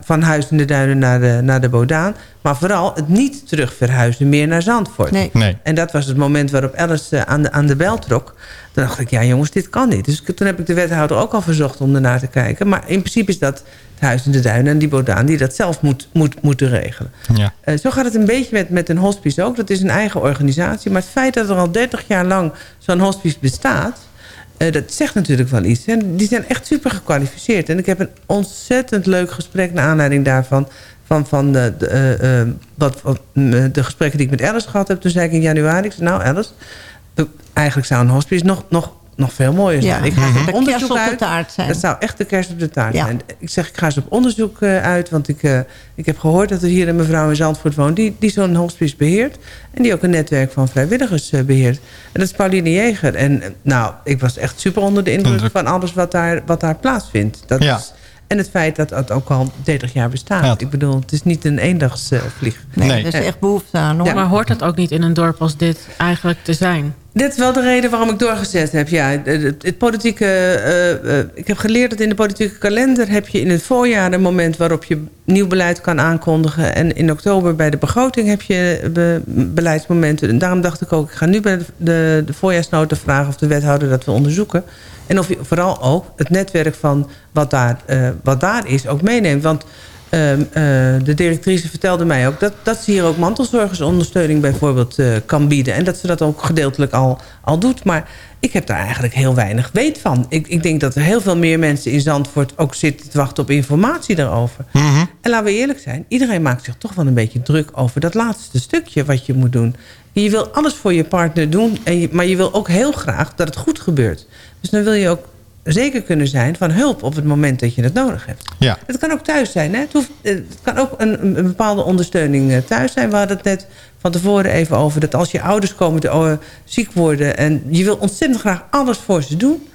van Huis in de Duinen naar de, naar de Bodaan. Maar vooral het niet terug verhuizen meer naar Zandvoort. Nee. nee. En dat was het moment waarop Alice aan, de, aan de bel trok. Toen dacht ik, ja jongens, dit kan niet. Dus toen heb ik de wethouder ook al verzocht om ernaar te kijken. Maar in principe is dat Huis in de Duinen en die Bodaan... die dat zelf moet, moet, moeten regelen. Ja. Uh, zo gaat het een beetje met, met een hospice ook. Dat is een eigen organisatie. Maar het feit dat er al 30 jaar lang zo'n hospice bestaat... Uh, dat zegt natuurlijk wel iets. En die zijn echt super gekwalificeerd. En ik heb een ontzettend leuk gesprek... naar aanleiding daarvan... van, van de, de, uh, wat, wat, de gesprekken die ik met Alice gehad heb. Toen zei ik in januari... Ik zei, nou Alice, eigenlijk zou een hospice nog, nog, nog veel mooier zijn. Ja, ik ga mm -hmm. op onderzoek op de uit. taart zijn. Dat zou echt de kerst op de taart ja. zijn. Ik zeg, ik ga eens op onderzoek uh, uit. Want ik, uh, ik heb gehoord dat er hier een mevrouw in Zandvoort woont... die, die zo'n hospice beheert. En die ook een netwerk van vrijwilligers uh, beheert. En dat is Pauline Jeger. En nou, ik was echt super onder de indruk van alles wat daar, wat daar plaatsvindt. Dat ja. is, en het feit dat het ook al 30 jaar bestaat. Ja. Ik bedoel, het is niet een eendagsvlieg. nee, nee, er is echt behoefte aan. Hoor. Ja. Maar hoort het ook niet in een dorp als dit eigenlijk te zijn? Dit is wel de reden waarom ik doorgezet heb. Ja, het, politieke, uh, uh, ik heb geleerd dat in de politieke kalender... heb je in het voorjaar een moment waarop je nieuw beleid kan aankondigen. En in oktober bij de begroting heb je be, beleidsmomenten. En daarom dacht ik ook, ik ga nu bij de, de, voorjaarsnota vragen... of de wethouder dat wil onderzoeken. En of je vooral ook het netwerk van wat daar, wat daar is ook meeneemt. Want uh, uh, de directrice vertelde mij ook... Dat, dat ze hier ook mantelzorgersondersteuning bijvoorbeeld uh, kan bieden. En dat ze dat ook gedeeltelijk al, al doet. Maar ik heb daar eigenlijk heel weinig weet van. Ik, ik denk dat er heel veel meer mensen in Zandvoort... ook zitten te wachten op informatie daarover. Mm -hmm. En laten we eerlijk zijn... iedereen maakt zich toch wel een beetje druk over dat laatste stukje wat je moet doen. Je wil alles voor je partner doen... En je, maar je wil ook heel graag dat het goed gebeurt. Dus dan wil je ook zeker kunnen zijn van hulp op het moment dat je het nodig hebt. Ja. Het kan ook thuis zijn. Hè? Het, hoeft, het kan ook een, een, bepaalde ondersteuning thuis zijn. We hadden het net van tevoren even over dat als je ouders komen te uh, ziek worden... en je wil ontzettend graag alles voor ze doen...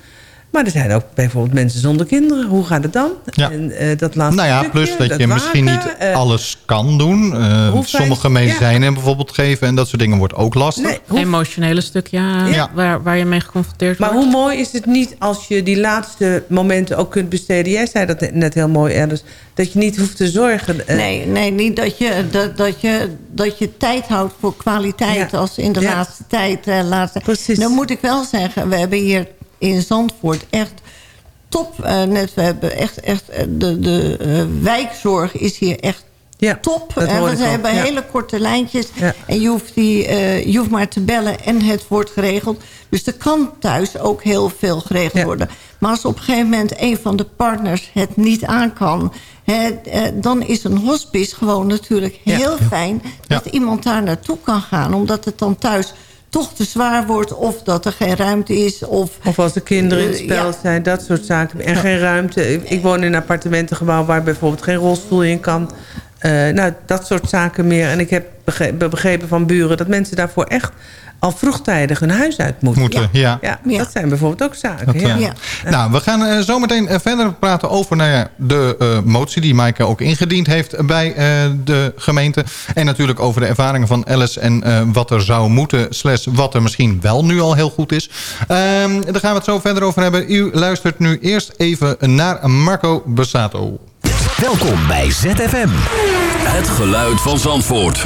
Maar er zijn ook bijvoorbeeld mensen zonder kinderen. Hoe gaat het dan? Ja. En, uh, dat laatste nou ja, stukje, plus dat, dat je waken, misschien niet uh, alles kan doen. Uh, sommige medicijnen ja. bijvoorbeeld geven en dat soort dingen wordt ook lastig. Nee, hoe... emotionele stuk, ja, ja. Waar, waar je mee geconfronteerd maar wordt. Maar hoe mooi is het niet als je die laatste momenten ook kunt besteden? Jij zei dat net heel mooi, Ernst. Dat je niet hoeft te zorgen. Nee, nee niet dat je, dat, dat, je, dat je tijd houdt voor kwaliteit Ja. als in de Ja. laatste tijd. Uh, laatste. Precies. Dan moet ik wel zeggen, we hebben hier in Zandvoort echt top. Uh, net, we hebben echt, echt uh, de, de uh, wijkzorg is hier echt ja, top. dat ook, hebben ja. hele korte lijntjes. Ja. En je hoeft, die, uh, je hoeft maar te bellen en het wordt geregeld. Dus er kan thuis ook heel veel geregeld worden. Maar als op een gegeven moment een van de partners het niet aan kan... Hè, dan is een hospice gewoon natuurlijk heel fijn... dat iemand daar naartoe kan gaan. Omdat het dan thuis toch te zwaar wordt... of dat er geen ruimte is. Of, Of als de kinderen in het Eh, spel ja. zijn, dat soort zaken. En geen ruimte. Ik, woon in een appartementengebouw waar bijvoorbeeld geen rolstoel in kan. Uh, nou, dat soort zaken meer. En ik heb begrepen van buren dat mensen daarvoor echt al vroegtijdig hun huis uit moeten. Moeten, ja. ja. dat zijn bijvoorbeeld ook zaken. Dat, ja. Nou, we gaan uh, zo meteen uh, verder praten over nou ja, de uh, motie die Maaike ook ingediend heeft bij uh, de gemeente. En natuurlijk over de ervaringen van Alice en uh, wat er zou moeten, slash wat er misschien wel nu al heel goed is. Um, daar gaan we het zo verder over hebben. U luistert nu eerst even naar Marco Bassato. Welkom bij ZFM. Het geluid van Zandvoort.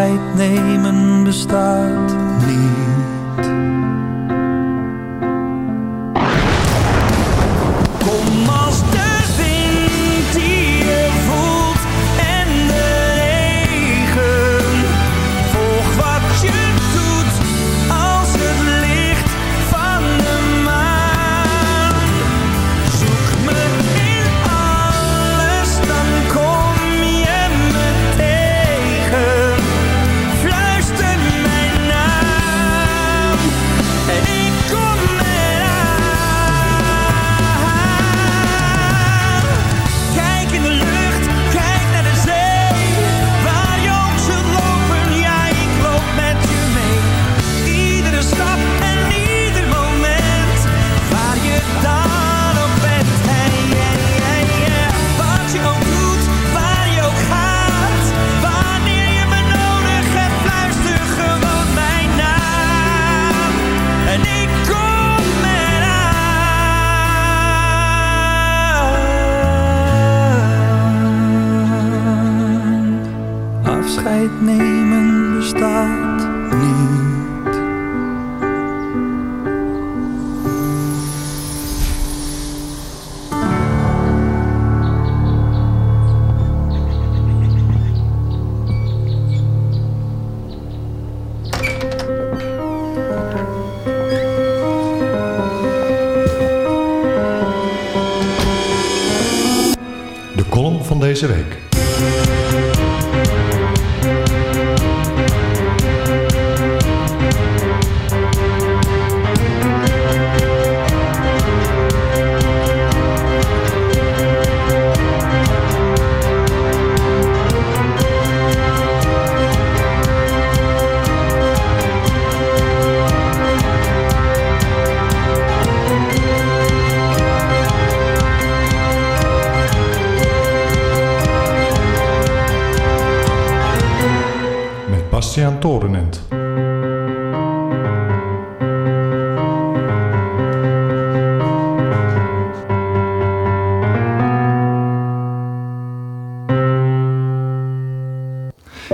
Afscheid nemen bestaat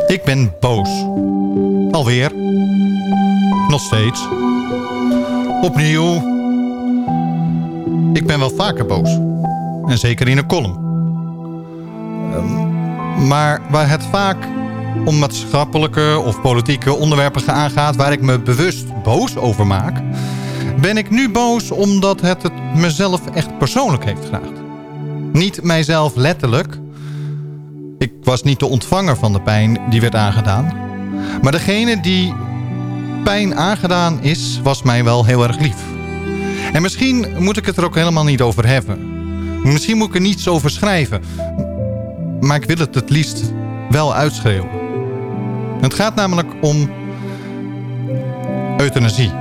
Ik ben boos. Alweer. Nog steeds. Opnieuw. Ik ben wel vaker boos. En zeker in een column. Ehm, maar waar het vaak om maatschappelijke of politieke onderwerpen aangaat... waar ik me bewust boos over maak... ben ik nu boos omdat het het mezelf echt persoonlijk heeft geraakt. Niet mijzelf letterlijk. Was niet de ontvanger van de pijn die werd aangedaan. Maar degene die pijn aangedaan is, was mij wel heel erg lief. En misschien moet ik het er ook helemaal niet over hebben. Misschien moet ik er niets over schrijven. Maar ik wil het het liefst wel uitschreeuwen. Het gaat namelijk om euthanasie.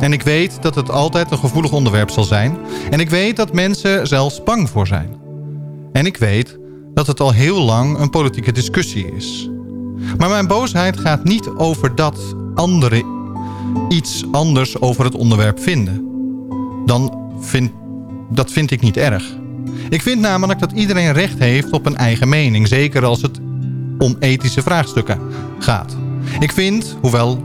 En ik weet dat het altijd een gevoelig onderwerp zal zijn. En ik weet dat mensen zelfs bang voor zijn. En ik weet dat het al heel lang een politieke discussie is. Maar mijn boosheid gaat niet over dat anderen iets anders over het onderwerp vinden. Dan vind, dat vind ik niet erg. Ik vind namelijk dat iedereen recht heeft op een eigen mening. Zeker als het om ethische vraagstukken gaat. Ik vind, hoewel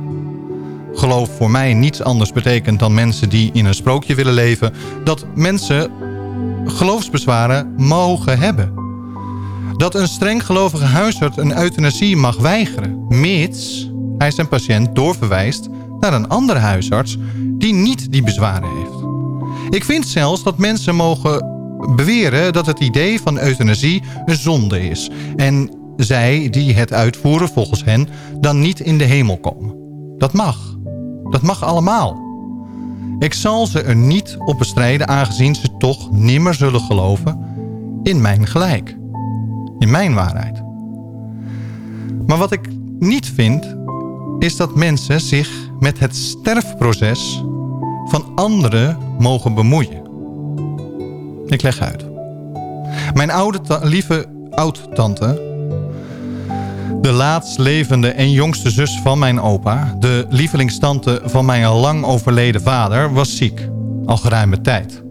geloof voor mij niets anders betekent dan mensen die in een sprookje willen leven... dat mensen geloofsbezwaren mogen hebben. Dat een streng gelovige huisarts een euthanasie mag weigeren... mits hij zijn patiënt doorverwijst naar een andere huisarts... die niet die bezwaren heeft. Ik vind zelfs dat mensen mogen beweren dat het idee van euthanasie een zonde is... en zij die het uitvoeren volgens hen dan niet in de hemel komen. Dat mag. Dat mag allemaal. Ik zal ze er niet op bestrijden aangezien ze toch nimmer zullen geloven in mijn gelijk. In mijn waarheid. Maar wat ik niet vind is dat mensen zich met het sterfproces van anderen mogen bemoeien. Ik leg uit. Mijn oude lieve oud-tante de laatst levende en jongste zus van mijn opa... de lievelingstante van mijn lang overleden vader... was ziek, al geruime tijd.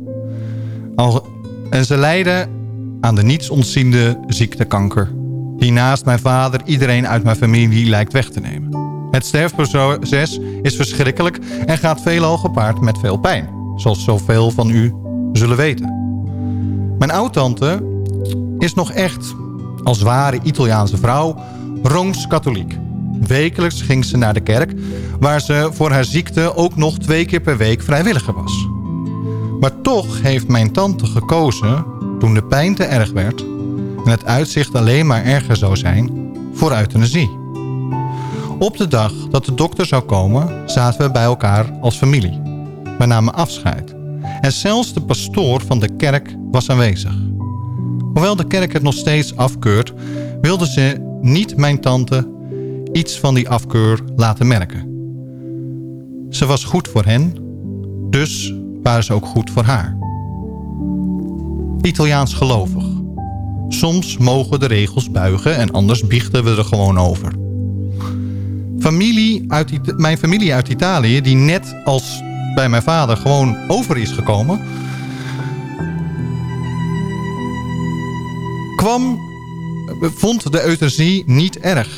Al, en ze lijden aan de niets ontziende ziekte kanker. die naast mijn vader iedereen uit mijn familie lijkt weg te nemen. Het sterfproces is verschrikkelijk en gaat veelal gepaard met veel pijn. Zoals zoveel van u zullen weten. Mijn oud-tante is nog echt, als ware Italiaanse vrouw, Rooms-katholiek. Wekelijks ging ze naar de kerk, waar ze voor haar ziekte ook nog twee keer per week vrijwilliger was. Maar toch heeft mijn tante gekozen, toen de pijn te erg werd... en het uitzicht alleen maar erger zou zijn, voor euthanasie. Op de dag dat de dokter zou komen, zaten we bij elkaar als familie. We namen afscheid. En zelfs de pastoor van de kerk was aanwezig. Hoewel de kerk het nog steeds afkeurt... wilde ze niet mijn tante iets van die afkeur laten merken. Ze was goed voor hen, dus waren ze ook goed voor haar. Italiaans gelovig. Soms mogen de regels buigen en anders biechten we er gewoon over. Familie uit, mijn familie uit Italië, die net als bij mijn vader gewoon over is gekomen... kwam, vond de euthanasie niet erg.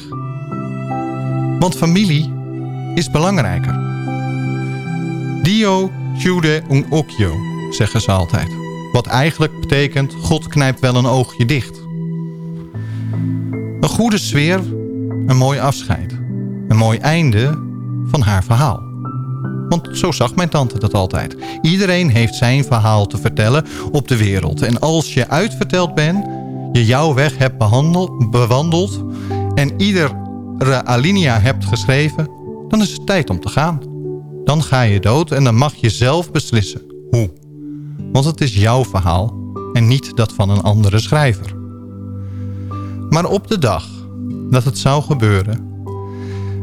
Want familie is belangrijker. Dio chiude un occhio, zeggen ze altijd. Wat eigenlijk betekent, God knijpt wel een oogje dicht. Een goede sfeer, een mooi afscheid. Een mooi einde van haar verhaal. Want zo zag mijn tante dat altijd. Iedereen heeft zijn verhaal te vertellen op de wereld. En als je uitverteld bent, je jouw weg hebt bewandeld... en iedere alinea hebt geschreven, dan is het tijd om te gaan. Dan ga je dood en dan mag je zelf beslissen hoe. Want het is jouw verhaal en niet dat van een andere schrijver. Maar op de dag dat het zou gebeuren...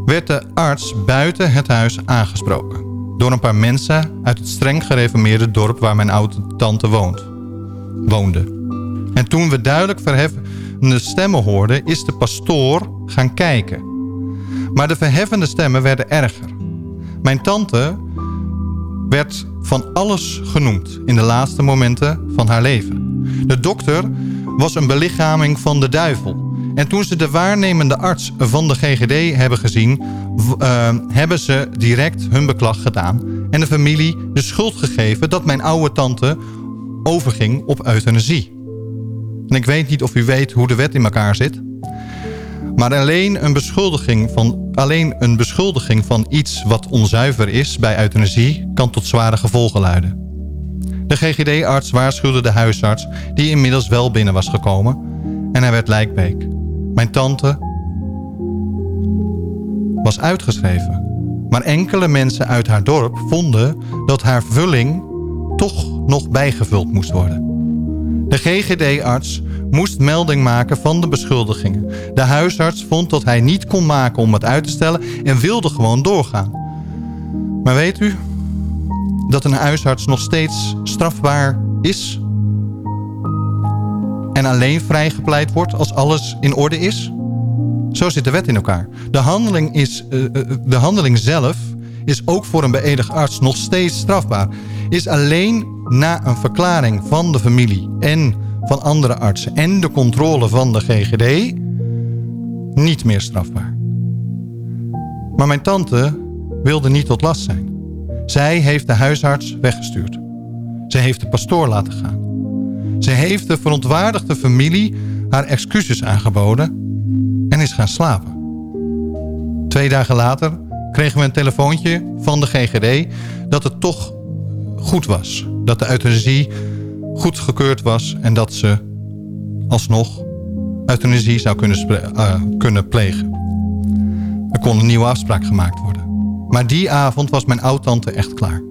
werd de arts buiten het huis aangesproken... door een paar mensen uit het streng gereformeerde dorp... waar mijn oude tante woont, woonde. En toen we duidelijk verheffende stemmen hoorden... is de pastoor gaan kijken. Maar de verheffende stemmen werden erger. Mijn tante werd van alles genoemd in de laatste momenten van haar leven. De dokter was een belichaming van de duivel. En toen ze de waarnemende arts van de GGD hebben gezien... Uh, hebben ze direct hun beklag gedaan... en de familie de schuld gegeven dat mijn oude tante overging op euthanasie. En ik weet niet of u weet hoe de wet in elkaar zit... Maar alleen een, beschuldiging van, alleen een beschuldiging van iets wat onzuiver is bij euthanasie kan tot zware gevolgen leiden. De GGD-arts waarschuwde de huisarts die inmiddels wel binnen was gekomen en hij werd lijkbeek. Mijn tante was uitgeschreven. Maar enkele mensen uit haar dorp vonden dat haar vulling toch nog bijgevuld moest worden. De GGD-arts moest melding maken van de beschuldigingen. De huisarts vond dat hij niet kon maken om het uit te stellen en wilde gewoon doorgaan. Maar weet u dat een huisarts nog steeds strafbaar is? En alleen vrijgepleit wordt als alles in orde is? Zo zit de wet in elkaar. De handeling, is, uh, de handeling zelf is ook voor een beëdigd arts nog steeds strafbaar. Is alleen na een verklaring van de familie en van andere artsen en de controle van de GGD niet meer strafbaar. Maar mijn tante wilde niet tot last zijn. Zij heeft de huisarts weggestuurd. Ze heeft de pastoor laten gaan. Ze heeft de verontwaardigde familie haar excuses aangeboden en is gaan slapen. Twee dagen later kregen we een telefoontje van de GGD dat het toch goed was. Dat de euthanasie goedgekeurd was en dat ze alsnog euthanasie zou kunnen, uh, kunnen plegen. Er kon een nieuwe afspraak gemaakt worden. Maar die avond was mijn oud-tante echt klaar.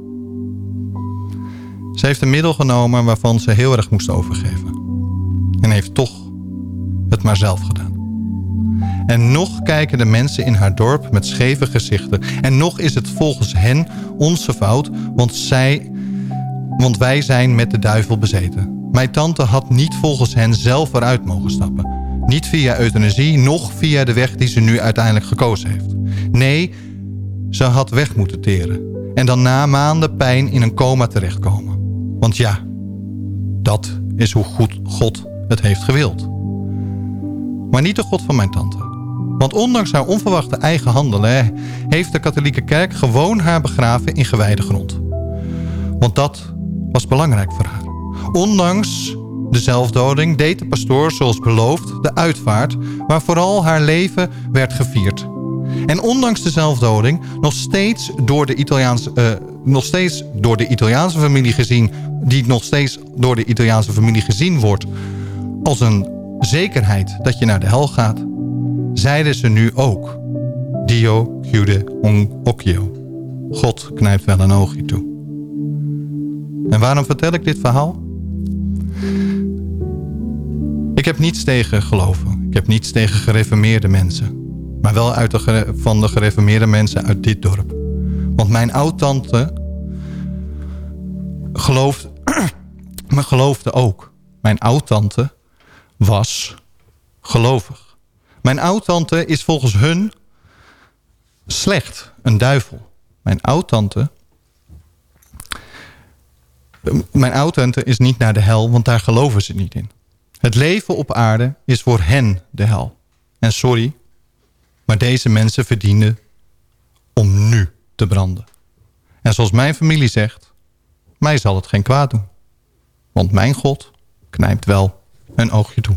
Ze heeft een middel genomen waarvan ze heel erg moest overgeven. En heeft toch het maar zelf gedaan. En nog kijken de mensen in haar dorp met scheve gezichten. En nog is het volgens hen onze fout, want zij want wij zijn met de duivel bezeten. Mijn tante had niet volgens hen zelf eruit mogen stappen. Niet via euthanasie, noch via de weg die ze nu uiteindelijk gekozen heeft. Nee, ze had weg moeten teren. En dan na maanden pijn in een coma terechtkomen. Want ja, dat is hoe goed God het heeft gewild. maar niet de God van mijn tante. Want ondanks haar onverwachte eigen handelen... heeft de katholieke kerk gewoon haar begraven in gewijde grond. Want dat was belangrijk voor haar. Ondanks de zelfdoding deed de pastoor zoals beloofd de uitvaart... waar vooral haar leven werd gevierd. En ondanks de zelfdoding nog steeds door de Italiaanse, uh, nog steeds door de Italiaanse familie gezien... die nog steeds door de Italiaanse familie gezien wordt... als een zekerheid dat je naar de hel gaat... zeiden ze nu ook... Dio chiude un occhio. God knijpt wel een oogje toe. En waarom vertel ik dit verhaal? Ik heb niets tegen geloven. Ik heb niets tegen gereformeerde mensen. Maar wel uit de, van de gereformeerde mensen uit dit dorp. Want mijn oud-tante gelooft, maar geloofde ook. Mijn oud-tante was gelovig. Mijn oud-tante is volgens hun slecht, een duivel. Mijn oud-tante... Mijn oud-tante is niet naar de hel, want daar geloven ze niet in. Het leven op aarde is voor hen de hel. En sorry, maar deze mensen verdienen om nu te branden. En zoals mijn familie zegt, mij zal het geen kwaad doen. Want mijn God knijpt wel een oogje toe.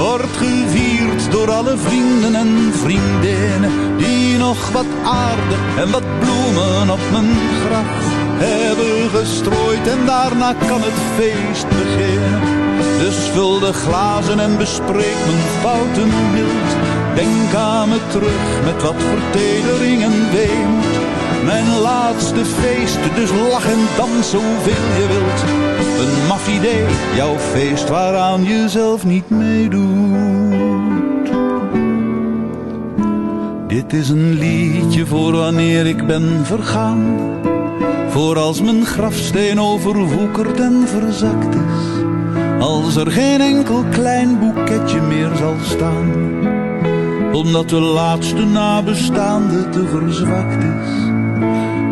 wordt gevierd door alle vrienden en vriendinnen die nog wat aarde en wat bloemen op mijn graf hebben gestrooid en daarna kan het feest beginnen. Dus vul de glazen en bespreek mijn fouten mild. Denk aan me terug met wat vertedering en weemoed. Mijn laatste feest, dus lach en dans zoveel je wilt. Een maf idee, jouw feest waaraan je zelf niet meedoet. Dit is een liedje voor wanneer ik ben vergaan. Voor als mijn grafsteen overwoekerd en verzakt is. Als er geen enkel klein boeketje meer zal staan. Omdat de laatste nabestaande te verzwakt is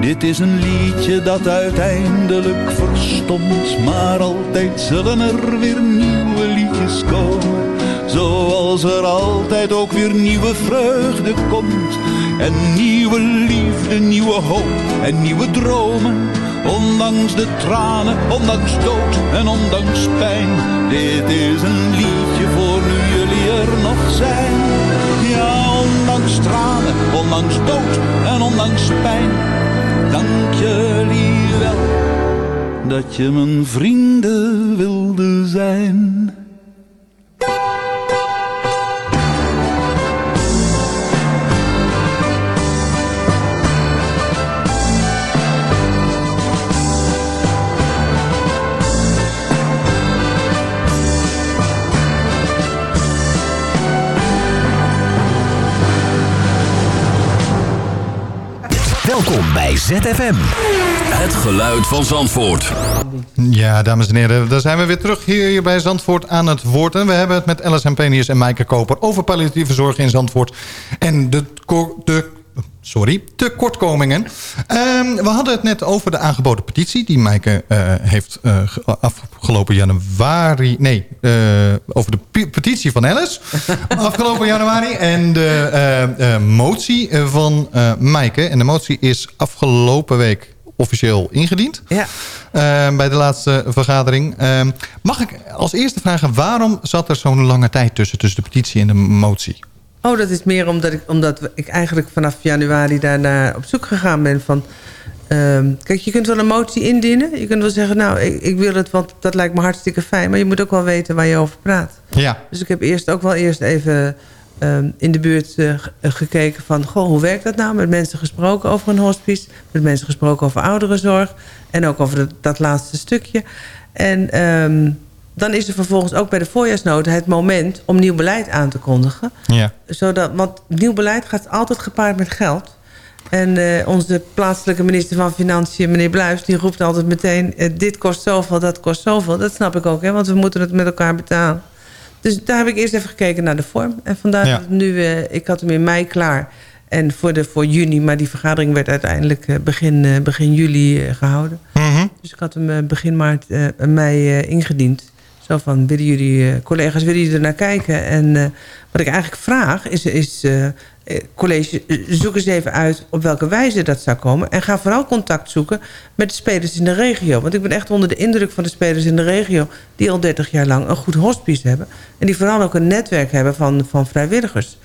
dit is een liedje dat uiteindelijk verstomt, maar altijd zullen er weer nieuwe liedjes komen. Zoals er altijd ook weer nieuwe vreugde komt. En nieuwe liefde, nieuwe hoop en nieuwe dromen. Ondanks de tranen, ondanks dood en ondanks pijn. Dit is een liedje voor nu jullie er nog zijn. Ja, ondanks tranen, ondanks dood en ondanks pijn dank jullie wel dat je mijn vrienden Welkom bij ZFM. Het geluid van Zandvoort. Ja, dames en heren, daar zijn we weer terug hier bij Zandvoort aan het woord. En we hebben het met Alice Penius en Maaike Koper over palliatieve zorg in Zandvoort. En de, de sorry, tekortkomingen. Ehm, we hadden het net over de aangeboden petitie... die Maaike uh, heeft uh, afgelopen januari... nee, uh, over de petitie van Alice. afgelopen januari. En de motie van Maaike. En de motie is afgelopen week officieel ingediend. Ja. Uh, bij de laatste vergadering. Uh, mag ik als eerste vragen... waarom zat er zo'n lange tijd tussen... tussen de petitie en de motie? Oh, dat is meer omdat ik, omdat ik eigenlijk vanaf januari daarna op zoek gegaan ben van... Um, kijk, je kunt wel een motie indienen. Je kunt wel zeggen, nou, ik, ik, wil het, want dat lijkt me hartstikke fijn. Maar je moet ook wel weten waar je over praat. Ja. Dus ik heb eerst ook wel eerst even um, in de buurt uh, gekeken van... goh, hoe werkt dat nou? Met mensen gesproken over een hospice. Met mensen gesproken over ouderenzorg. En ook over dat, dat laatste stukje. En... Um, dan is er vervolgens ook bij de voorjaarsnota het moment om nieuw beleid aan te kondigen. Ja. Zodat, want nieuw beleid gaat altijd gepaard met geld. En uh, onze plaatselijke minister van Financiën, meneer Bluis... die roept altijd meteen, uh, dit kost zoveel, dat kost zoveel. Dat snap ik ook, hè, want we moeten het met elkaar betalen. Dus daar heb ik eerst even gekeken naar de vorm. En vandaar ja. dat nu, uh, ik had hem in mei klaar... En voor, de, voor juni, maar die vergadering werd uiteindelijk begin, begin juli gehouden. Mm -hmm. Dus ik had hem begin maart, mei ingediend. Van, willen jullie, uh, collega's, willen jullie er naar kijken? En uh, wat ik eigenlijk vraag is, is uh, college, zoek eens even uit op welke wijze dat zou komen. En ga vooral contact zoeken met de spelers in de regio. Want ik ben echt onder de indruk van de spelers in de regio... die al 30 jaar lang een goed hospice hebben. En die vooral ook een netwerk hebben van, van vrijwilligers.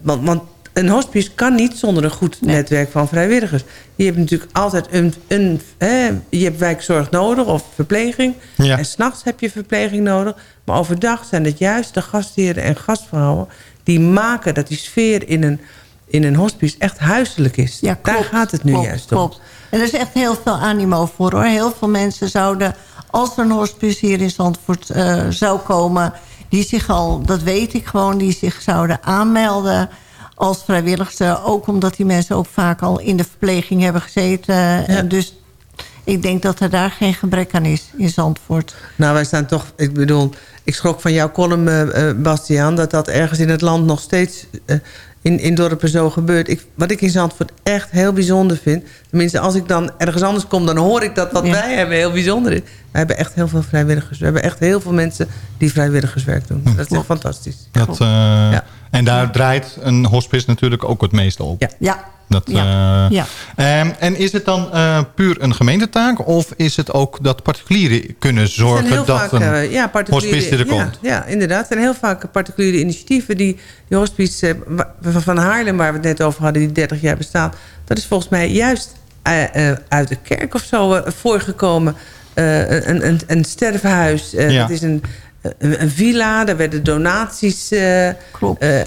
want, want een hospice kan niet zonder een goed nee. netwerk van vrijwilligers. Je hebt natuurlijk altijd een... een hè, je hebt wijkzorg nodig of verpleging. Ja. En s'nachts heb je verpleging nodig. Maar overdag zijn het juist de gastheren en gastvrouwen... die maken dat die sfeer in een, in een hospice echt huiselijk is. Ja, klopt, Daar gaat het nu klopt, juist om. Klopt. En er is echt heel veel animo voor hoor. Heel veel mensen zouden, als er een hospice hier in Zandvoort uh, zou komen... die zich al, dat weet ik gewoon, die zich zouden aanmelden als vrijwilligster. Ook omdat die mensen ook vaak al in de verpleging hebben gezeten. Ja. En dus ik denk dat er daar geen gebrek aan is in Zandvoort. Nou, wij staan toch... Ik bedoel, ik schrok van jouw column, uh, Bastiaan... dat dat ergens in het land nog steeds uh, in, in dorpen zo gebeurt. Ik, wat ik in Zandvoort echt heel bijzonder vind... tenminste, als ik dan ergens anders kom... dan hoor ik dat wat ja. wij hebben heel bijzonder is. Wij hebben echt heel veel vrijwilligers. We hebben echt heel veel mensen die vrijwilligerswerk doen. Dat is echt fantastisch. Dat, ja. En daar draait een hospice natuurlijk ook het meeste op. Ja. Ja. Dat, ja. Uh, ja. Um, en is het dan uh, puur een gemeentetaak? Of is het ook dat particulieren kunnen zorgen dat vaak, een uh, ja, hospice er komt? Ja, inderdaad. Er zijn heel vaak particuliere initiatieven die, die hospice van Haarlem... waar we het net over hadden, die 30 jaar bestaat... dat is volgens mij juist uit de kerk of zo voorgekomen. een, een, een sterfhuis. ja. Dat is een een, een villa, daar werden donaties. Uh, uh,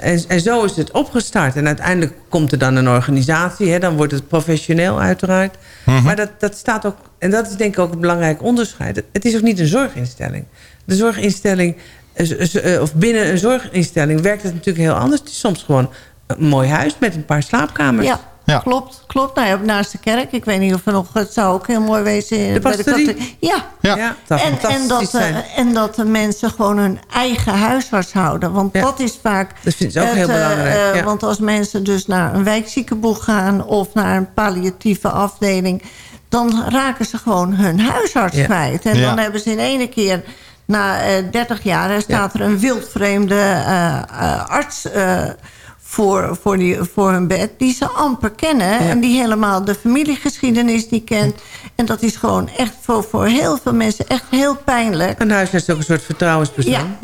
en, en zo is het opgestart. En uiteindelijk komt er dan een organisatie. Hè, dan wordt het professioneel uiteraard. Mhm. Maar dat, dat staat ook... En dat is denk ik ook een belangrijk onderscheid. Het is ook niet een zorginstelling. De zorginstelling... eh, Of binnen een zorginstelling werkt het natuurlijk heel anders. Het is soms gewoon een mooi huis met een paar slaapkamers. Ja. Ja. Klopt, klopt. Nou ja, naast de kerk. Ik weet niet of er nog... Het zou ook heel mooi wezen. De pastorie? Bij de ja. Ja. ja dat en, en, dat, uh, en dat de mensen gewoon hun eigen huisarts houden. Want ja. dat is vaak... Dat vind ik ook het, heel belangrijk. Uh, ja. Want als mensen dus naar een wijkziekenboeg gaan... of naar een palliatieve afdeling... dan raken ze gewoon hun huisarts Ja. kwijt. En Ja. dan hebben ze in ene keer... Na uh, 30 jaar er staat er een wildvreemde uh, arts uh, voor, voor, die, voor hun bed... die ze amper kennen Ja. en die helemaal de familiegeschiedenis niet kent. En dat is gewoon echt voor, voor heel veel mensen echt heel pijnlijk. Een huisarts is ook een soort vertrouwenspersoon. Ja.